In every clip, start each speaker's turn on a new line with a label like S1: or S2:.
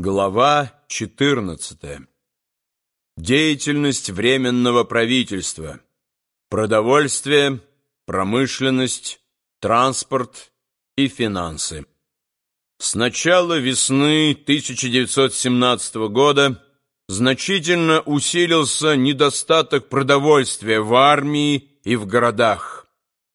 S1: Глава 14. Деятельность Временного правительства. Продовольствие, промышленность, транспорт и финансы. С начала весны 1917 года значительно усилился недостаток продовольствия в армии и в городах.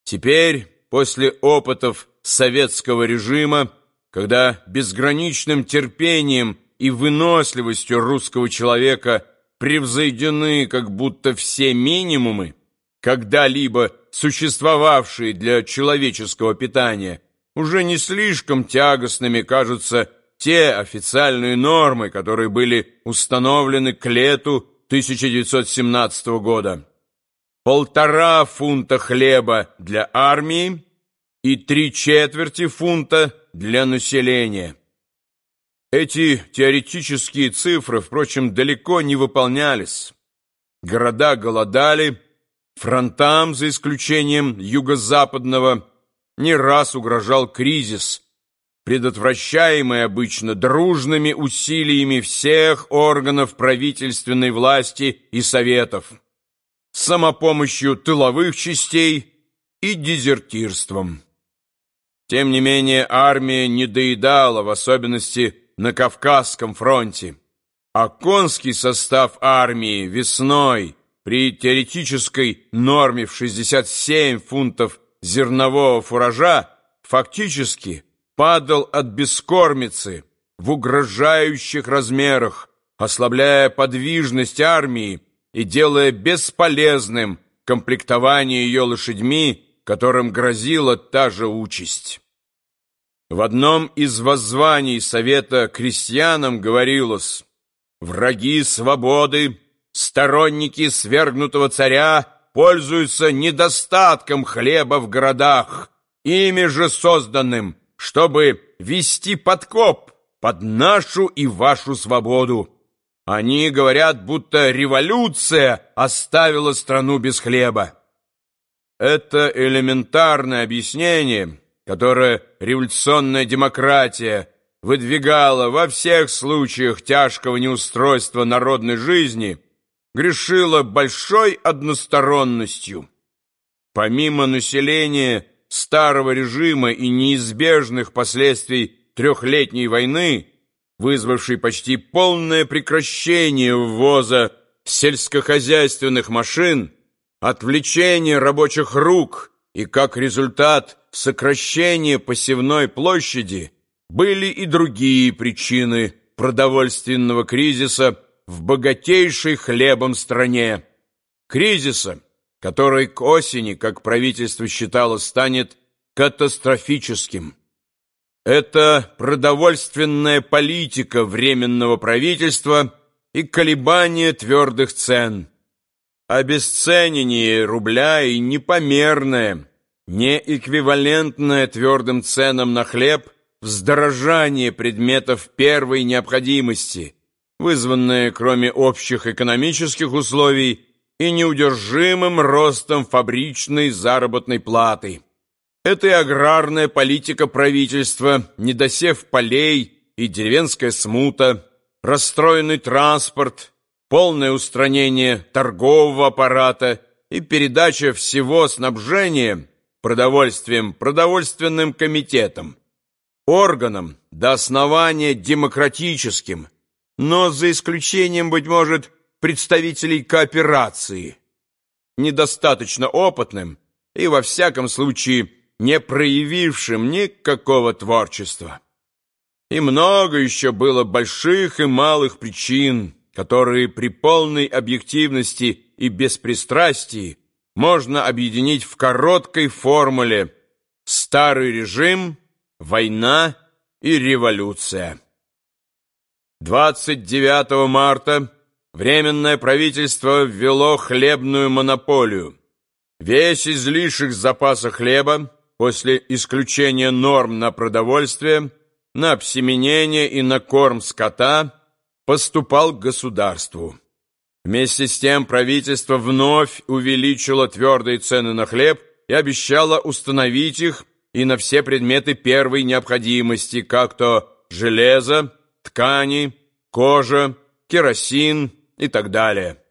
S1: Теперь, после опытов советского режима, когда безграничным терпением и выносливостью русского человека превзойдены как будто все минимумы, когда-либо существовавшие для человеческого питания, уже не слишком тягостными кажутся те официальные нормы, которые были установлены к лету 1917 года. Полтора фунта хлеба для армии и три четверти фунта для населения. Эти теоретические цифры, впрочем, далеко не выполнялись. Города голодали, фронтам, за исключением юго-западного, не раз угрожал кризис, предотвращаемый обычно дружными усилиями всех органов правительственной власти и советов, самопомощью тыловых частей и дезертирством. Тем не менее, армия не доедала, в особенности на Кавказском фронте. А конский состав армии весной при теоретической норме в 67 фунтов зернового фуража фактически падал от бескормицы в угрожающих размерах, ослабляя подвижность армии и делая бесполезным комплектование ее лошадьми, которым грозила та же участь. В одном из воззваний Совета крестьянам говорилось «Враги свободы, сторонники свергнутого царя пользуются недостатком хлеба в городах, ими же созданным, чтобы вести подкоп под нашу и вашу свободу. Они говорят, будто революция оставила страну без хлеба. Это элементарное объяснение, которое революционная демократия выдвигала во всех случаях тяжкого неустройства народной жизни, грешила большой односторонностью. Помимо населения старого режима и неизбежных последствий трехлетней войны, вызвавшей почти полное прекращение ввоза сельскохозяйственных машин, отвлечение рабочих рук и, как результат, сокращение посевной площади, были и другие причины продовольственного кризиса в богатейшей хлебом стране. Кризиса, который к осени, как правительство считало, станет катастрофическим. Это продовольственная политика Временного правительства и колебания твердых цен – обесценение рубля и непомерное, неэквивалентное твердым ценам на хлеб вздорожание предметов первой необходимости, вызванное, кроме общих экономических условий, и неудержимым ростом фабричной заработной платы. Это и аграрная политика правительства, недосев полей и деревенская смута, расстроенный транспорт – полное устранение торгового аппарата и передача всего снабжения продовольствием продовольственным комитетом, органам до основания демократическим, но за исключением, быть может, представителей кооперации, недостаточно опытным и, во всяком случае, не проявившим никакого творчества. И много еще было больших и малых причин, которые при полной объективности и беспристрастии можно объединить в короткой формуле «старый режим», «война» и «революция». 29 марта Временное правительство ввело хлебную монополию. Весь излишек запаса хлеба после исключения норм на продовольствие, на обсеменение и на корм скота – поступал к государству. Вместе с тем правительство вновь увеличило твердые цены на хлеб и обещало установить их и на все предметы первой необходимости, как то железо, ткани, кожа, керосин и так далее.